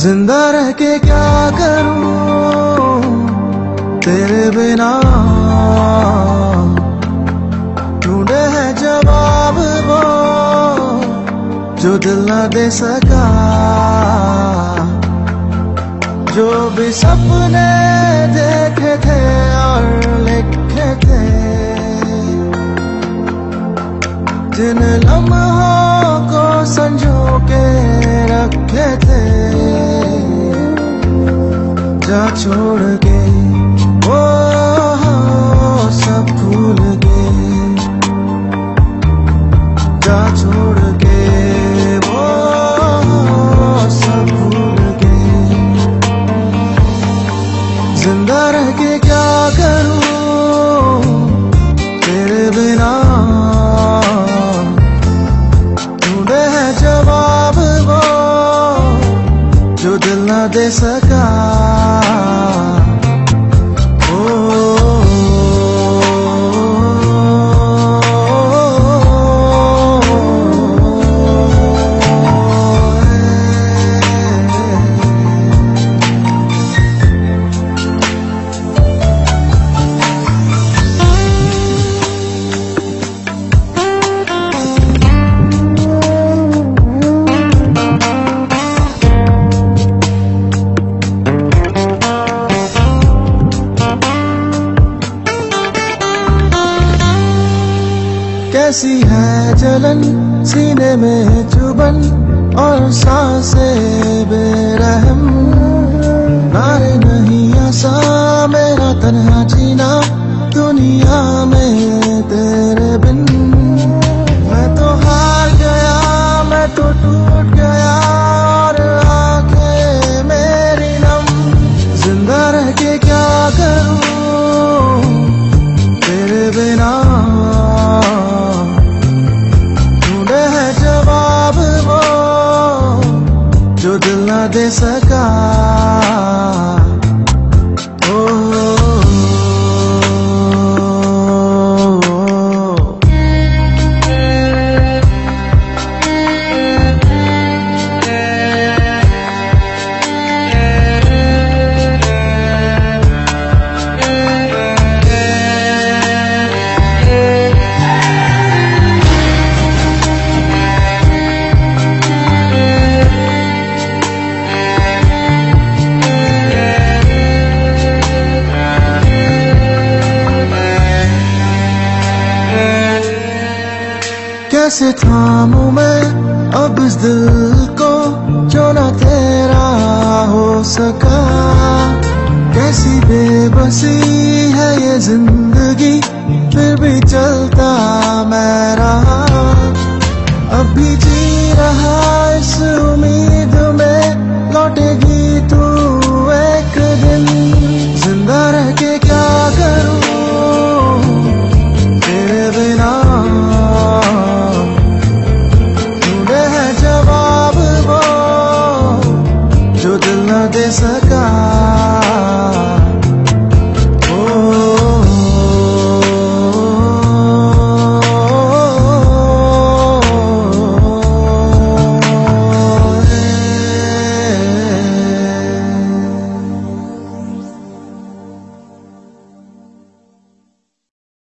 ज़िंदा रह के क्या करूँ? तेरे बिना ढूंढे है जवाब वो जो दिल ना दे सका। जो भी सपने देखे थे और लिखे थे, जिन छोड़ के। वो सब भूल गए जा छोड़ के। वो सब भूल गए ज़िंदा रह के क्या करूँ? तेरे बिना दे सका। कैसी है जलन, सीने में चुबन और साँसें बेरहम। नारे नहीं, आसा मेरा तन्हा जीना, दुनिया में तेरे बिन। मैं तो हार गया, मैं तो टूट गया और आँखें मेरी नम। ज़िंदा रह के क्या करूँ? तेरे बिना जो दिल ना दे सका। कैसे थामू मैं, अब इस दिल को जो न तेरा हो सका। कैसी बेबसी है ये ज़िंदगी, फिर भी desacato.